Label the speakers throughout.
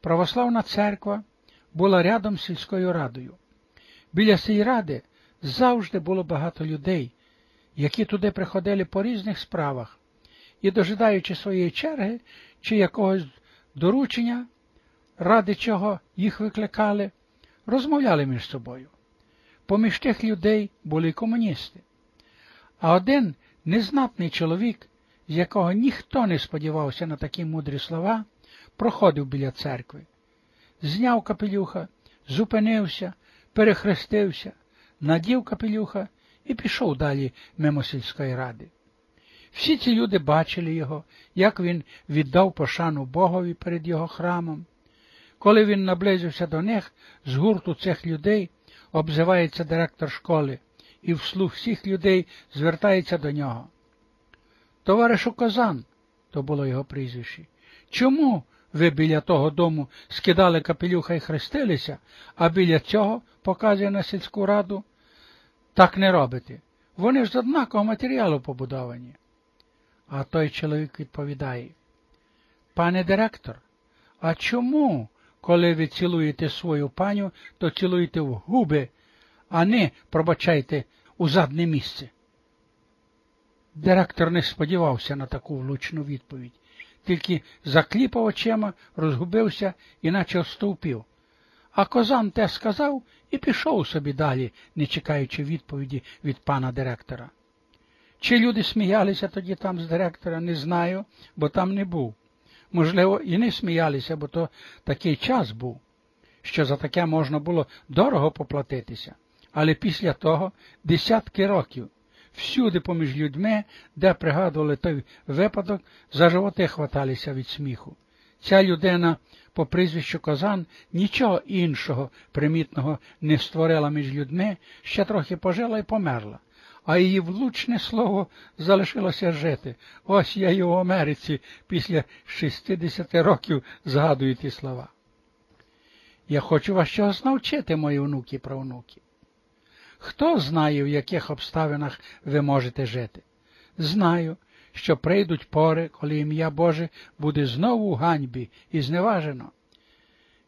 Speaker 1: православна церква була рядом з сільською радою. Біля сільради завжди було багато людей, які туди приходили по різних справах і, дожидаючи своєї черги чи якогось доручення, ради чого їх викликали, розмовляли між собою. Поміж тих людей були комуністи. А один незнатний чоловік, з якого ніхто не сподівався на такі мудрі слова, проходив біля церкви, зняв капелюха, зупинився, перехрестився, надів капелюха і пішов далі мимо сільської ради. Всі ці люди бачили його, як він віддав пошану Богові перед його храмом. Коли він наблизився до них, з гурту цих людей обзивається директор школи, і вслух всіх людей звертається до нього. Товаришу Козан, то було його прізвище, чому ви біля того дому скидали капелюха і хрестилися, а біля цього, показує на сільську раду, так не робите. Вони ж з однакового матеріалу побудовані. А той чоловік відповідає, пане директор, а чому, коли ви цілуєте свою паню, то цілуєте в губи, а не, пробачайте, у задне місце? Директор не сподівався на таку влучну відповідь, тільки закліпав очима, розгубився і наче стовпів. А козан те сказав і пішов собі далі, не чекаючи відповіді від пана директора. Чи люди сміялися тоді там з директора, не знаю, бо там не був. Можливо, і не сміялися, бо то такий час був, що за таке можна було дорого поплатитися. Але після того десятки років всюди поміж людьми, де пригадували той випадок, за животи хваталися від сміху. Ця людина по прізвищу Козан нічого іншого примітного не створила між людьми, ще трохи пожила і померла а її влучне слово залишилося жити. Ось я і в Америці після 60 років згадую ті слова. Я хочу вас чогось навчити, мої внуки правнуки. Хто знає, в яких обставинах ви можете жити? Знаю, що прийдуть пори, коли ім'я Боже буде знову у ганьбі і зневажено.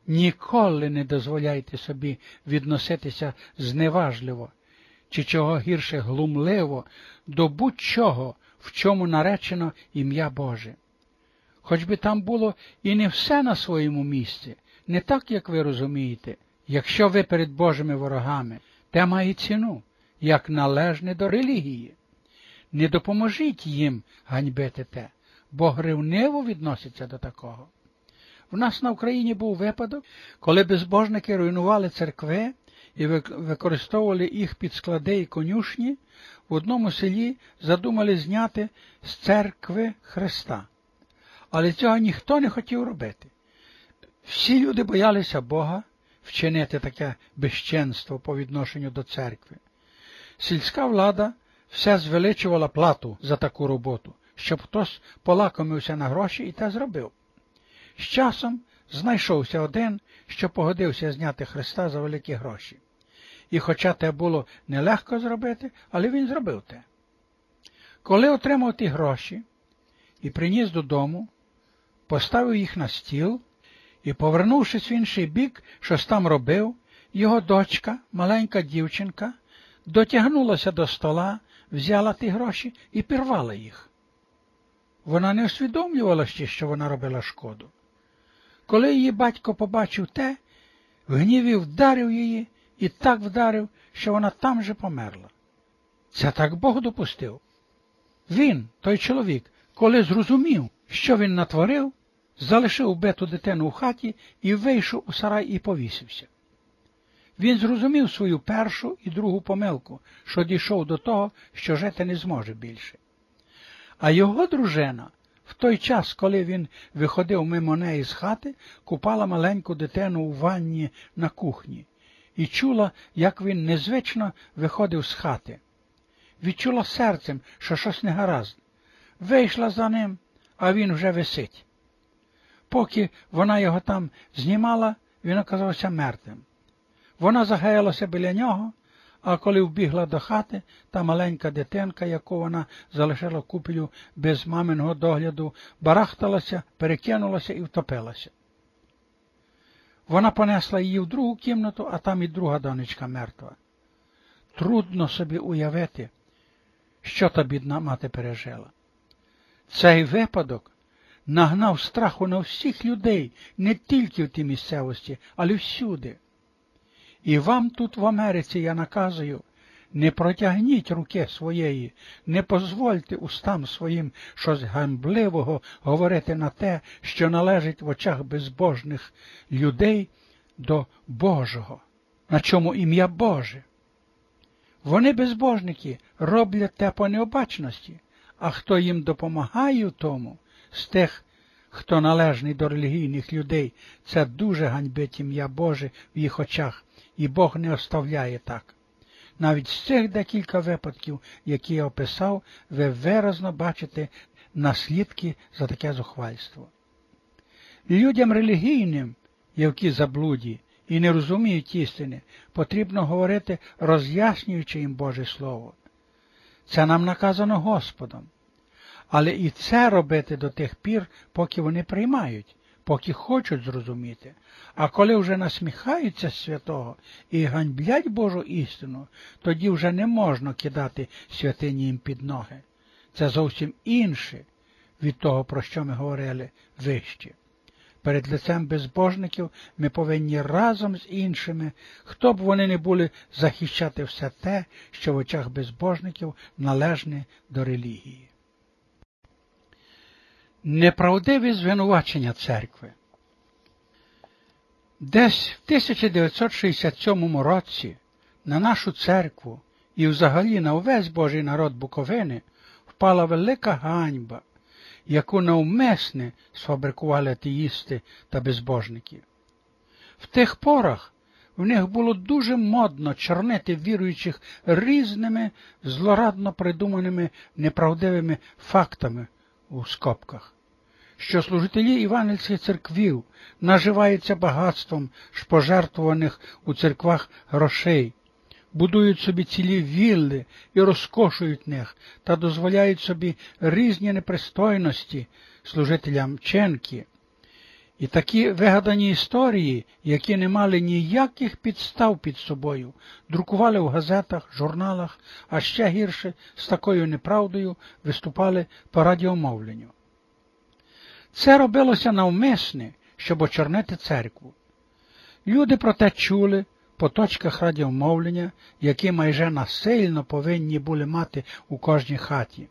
Speaker 1: Ніколи не дозволяйте собі відноситися зневажливо чи чого гірше глумливо до будь-чого, в чому наречено ім'я Боже. Хоч би там було і не все на своєму місці, не так, як ви розумієте, якщо ви перед Божими ворогами, те має ціну, як належне до релігії. Не допоможіть їм ганьбити те, бо гривниво відноситься до такого. В нас на Україні був випадок, коли безбожники руйнували церкви і використовували їх під склади і конюшні, в одному селі задумали зняти з церкви Христа. Але цього ніхто не хотів робити. Всі люди боялися Бога вчинити таке безченство по відношенню до церкви. Сільська влада все звеличувала плату за таку роботу, щоб хтось полакомився на гроші і те зробив. З часом знайшовся один, що погодився зняти Христа за великі гроші. І хоча те було нелегко зробити, але він зробив те. Коли отримав ті гроші і приніс додому, поставив їх на стіл і, повернувшись в інший бік, щось там робив, його дочка, маленька дівчинка, дотягнулася до стола, взяла ті гроші і пірвала їх. Вона не усвідомлювала ще, що вона робила шкоду. Коли її батько побачив те, в гніві вдарив її і так вдарив, що вона там же померла. Це так Бог допустив. Він, той чоловік, коли зрозумів, що він натворив, залишив бету дитину у хаті і вийшов у сарай і повісився. Він зрозумів свою першу і другу помилку, що дійшов до того, що жити не зможе більше. А його дружина в той час, коли він виходив мимо неї з хати, купала маленьку дитину у ванні на кухні і чула, як він незвично виходив з хати. Відчула серцем, що щось не гаразд. Вийшла за ним, а він вже висить. Поки вона його там знімала, він оказався мертвим. Вона загаялася біля нього, а коли вбігла до хати, та маленька дитинка, яку вона залишила купелю без маминого догляду, барахталася, перекинулася і втопилася. Вона понесла її в другу кімнату, а там і друга донечка мертва. Трудно собі уявити, що та бідна мати пережила. Цей випадок нагнав страху на всіх людей, не тільки в тій місцевості, але всюди. І вам тут в Америці я наказую, не протягніть руки своєї, не дозвольте устам своїм щось гамбливого говорити на те, що належить в очах безбожних людей до Божого, на чому ім'я Боже. Вони безбожники роблять те по необачності, а хто їм допомагає тому, з тих, хто належний до релігійних людей, це дуже ганьбить ім'я Боже в їх очах, і Бог не оставляє так. Навіть з цих декілька випадків, які я описав, ви виразно бачите наслідки за таке зухвальство. Людям релігійним, які заблуді і не розуміють істини, потрібно говорити, роз'яснюючи їм Боже Слово. Це нам наказано Господом. Але і це робити до тих пір, поки вони приймають, поки хочуть зрозуміти. А коли вже насміхаються з святого і ганьблять Божу істину, тоді вже не можна кидати святині їм під ноги. Це зовсім інше від того, про що ми говорили вище. Перед лицем безбожників ми повинні разом з іншими, хто б вони не були, захищати все те, що в очах безбожників належне до релігії. Неправдиві звинувачення церкви. Десь в 1967 році на нашу церкву і взагалі на увесь Божий народ Буковини впала велика ганьба, яку навмисне сфабрикували атеїсти та безбожники. В тих порах в них було дуже модно чорнити віруючих різними злорадно придуманими неправдивими фактами у скобках, що служителі Іванівських церквів наживаються багатством ж пожертвуваних у церквах грошей, будують собі цілі вілли і розкошують них та дозволяють собі різні непристойності служителям Ченки. І такі вигадані історії, які не мали ніяких підстав під собою, друкували в газетах, журналах, а ще гірше з такою неправдою виступали по радіомовленню. Це робилося навмисне, щоб очорнити церкву. Люди про те чули по точках радіомовлення, які майже насильно повинні були мати у кожній хаті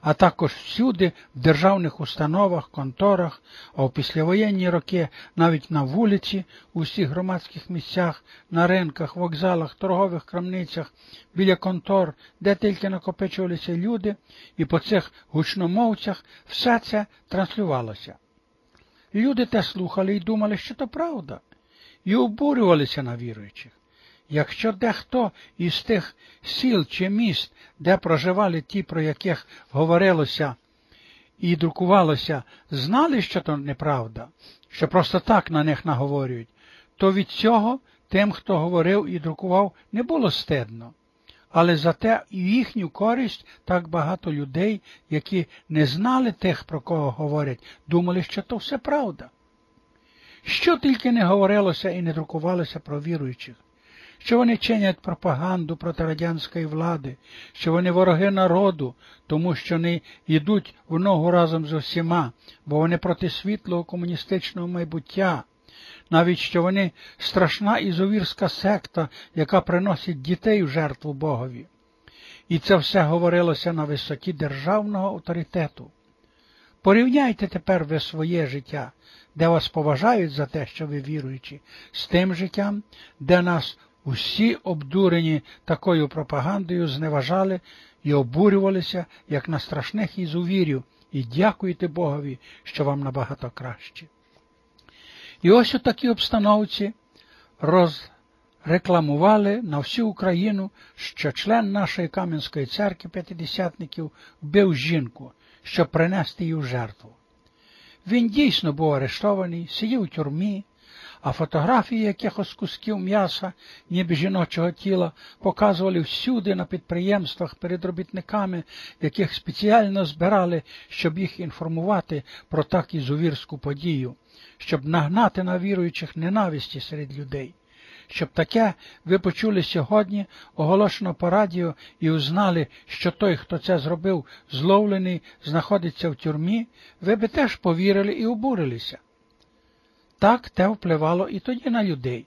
Speaker 1: а також всюди в державних установах, конторах, а у післявоєнні роки навіть на вулиці, у всіх громадських місцях, на ринках, вокзалах, торгових крамницях, біля контор, де тільки накопичувалися люди, і по цих гучномовцях все це транслювалося. Люди те слухали і думали, що то правда, і обурювалися на віруючих. Якщо дехто із тих сіл чи міст, де проживали ті, про яких говорилося і друкувалося, знали, що то неправда, що просто так на них наговорюють, то від цього тим, хто говорив і друкував, не було стидно. Але зате і їхню користь так багато людей, які не знали тих, про кого говорять, думали, що то все правда. Що тільки не говорилося і не друкувалося про віруючих що вони чинять пропаганду проти радянської влади, що вони вороги народу, тому що не йдуть в ногу разом з усіма, бо вони проти світлого комуністичного майбуття, навіть що вони страшна ізовірська секта, яка приносить дітей в жертву Богові. І це все говорилося на висоті державного авторитету. Порівняйте тепер ви своє життя, де вас поважають за те, що ви віруючі, з тим життям, де нас Усі обдурені такою пропагандою зневажали і обурювалися, як на страшних ізувірів, і дякуйте Богові, що вам набагато краще. І ось у такій обстановці розрекламували на всю Україну, що член нашої Кам'янської церкви п'ятидесятників вбив жінку, щоб принести її в жертву. Він дійсно був арештований, сидів у тюрмі, а фотографії якихось кусків м'яса, ніби жіночого тіла, показували всюди на підприємствах перед робітниками, яких спеціально збирали, щоб їх інформувати про так ізувірську подію. щоб нагнати на віруючих ненависті серед людей, щоб таке ви почули сьогодні, оголошено по радіо, і узнали, що той, хто це зробив, зловлений, знаходиться в тюрмі, ви би теж повірили і обурилися. Так те впливало і тоді на людей.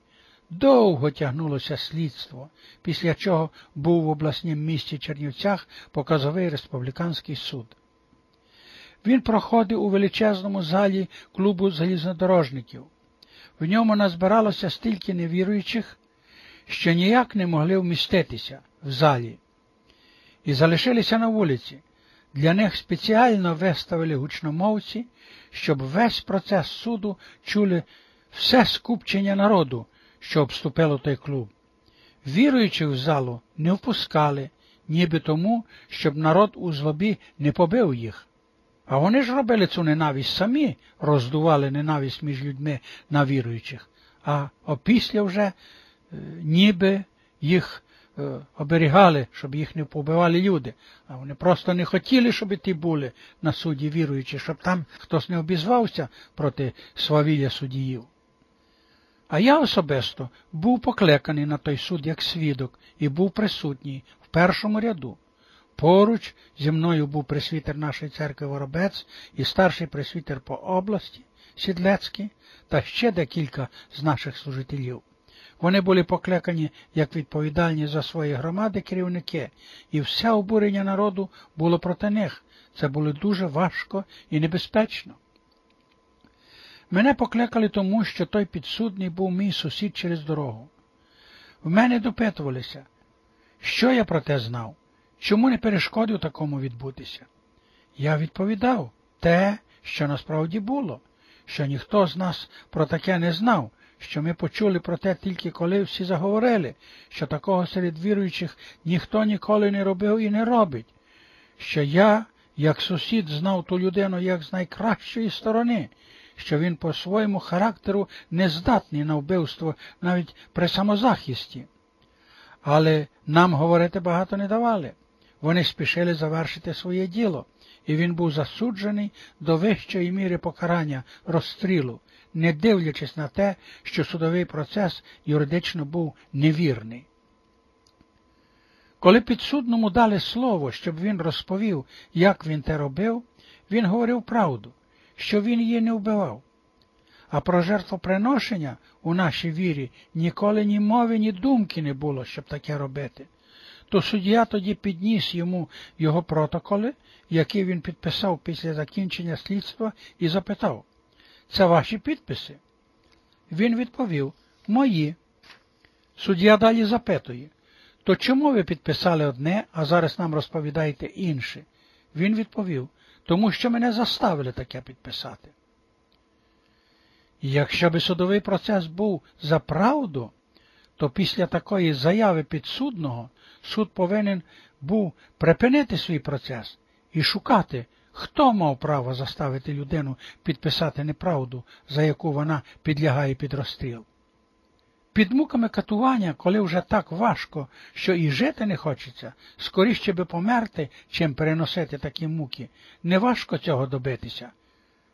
Speaker 1: Довго тягнулося слідство, після чого був в обласнім місті Чернівцях показовий республіканський суд. Він проходив у величезному залі клубу залізнодорожників. В ньому назбиралося стільки невіруючих, що ніяк не могли вміститися в залі, і залишилися на вулиці. Для них спеціально виставили гучномовці, щоб весь процес суду чули все скупчення народу, що обступило той клуб. Віруючих в залу не впускали, ніби тому, щоб народ у злобі не побив їх. А вони ж робили цю ненависть самі, роздували ненависть між людьми на віруючих, а опісля вже е, ніби їх оберігали, щоб їх не побивали люди. А вони просто не хотіли, щоб ті були на суді віруючі, щоб там хтось не обізвався проти свавілля суддіїв. А я особисто був покликаний на той суд як свідок і був присутній в першому ряду. Поруч зі мною був пресвітер нашої церкви Воробець і старший пресвітер по області Сідлецький та ще декілька з наших служителів. Вони були покликані як відповідальні за свої громади керівники, і все обурення народу було проти них. Це було дуже важко і небезпечно. Мене покликали тому, що той підсудний був мій сусід через дорогу. В мене допитувалися, що я про те знав, чому не перешкодив такому відбутися. Я відповідав те, що насправді було, що ніхто з нас про таке не знав, що ми почули про те тільки коли всі заговорили, що такого серед віруючих ніхто ніколи не робив і не робить, що я, як сусід, знав ту людину як з найкращої сторони, що він по своєму характеру не здатний на вбивство навіть при самозахисті. Але нам говорити багато не давали. Вони спішили завершити своє діло, і він був засуджений до вищої міри покарання розстрілу, не дивлячись на те, що судовий процес юридично був невірний. Коли підсудному дали слово, щоб він розповів, як він те робив, він говорив правду, що він її не вбивав. А про жертвоприношення у нашій вірі ніколи ні мови, ні думки не було, щоб таке робити. То суддя тоді підніс йому його протоколи, які він підписав після закінчення слідства, і запитав це ваші підписи? Він відповів Мої. Суддя далі запитує то чому ви підписали одне, а зараз нам розповідаєте інше? Він відповів тому що мене заставили таке підписати. Якщо би судовий процес був за правду, то після такої заяви підсудного суд повинен був припинити свій процес і шукати, хто мав право заставити людину підписати неправду, за яку вона підлягає під розстріл. Під муками катування, коли вже так важко, що і жити не хочеться, скоріше би померти, чим переносити такі муки, не важко цього добитися,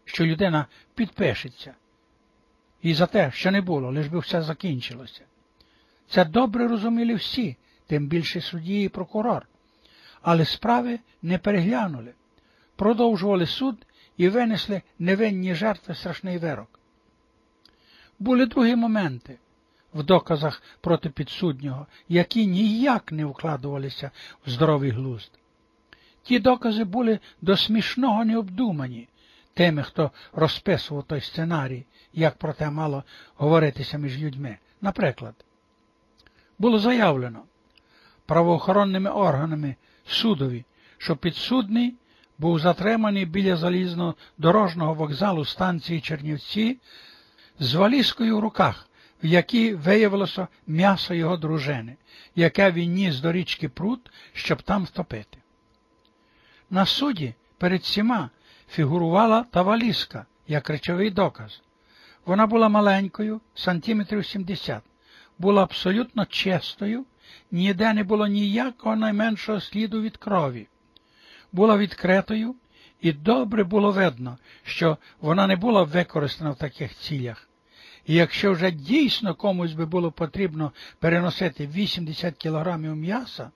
Speaker 1: що людина підпишеться. І за те, що не було, лиш би все закінчилося. Це добре розуміли всі, тим більше судді і прокурор, але справи не переглянули, продовжували суд і винесли невинні жертви страшний вирок. Були другі моменти в доказах проти підсуднього, які ніяк не вкладувалися в здоровий глузд. Ті докази були до смішного необдумані тими, хто розписував той сценарій, як про те мало говоритися між людьми. Наприклад, було заявлено правоохоронними органами судові, що підсудний був затриманий біля залізнодорожного вокзалу станції Чернівці з валізкою в руках, в якій виявилося м'ясо його дружини, яке він ніс до річки Прут, щоб там втопити. На суді перед всіма фігурувала та валізка, як речовий доказ. Вона була маленькою, сантиметрів 70, була абсолютно чистою, ніде не було ніякого найменшого сліду від крові, була відкритою і добре було видно, що вона не була використана в таких цілях. І якщо вже дійсно комусь би було потрібно переносити 80 кілограмів м'яса,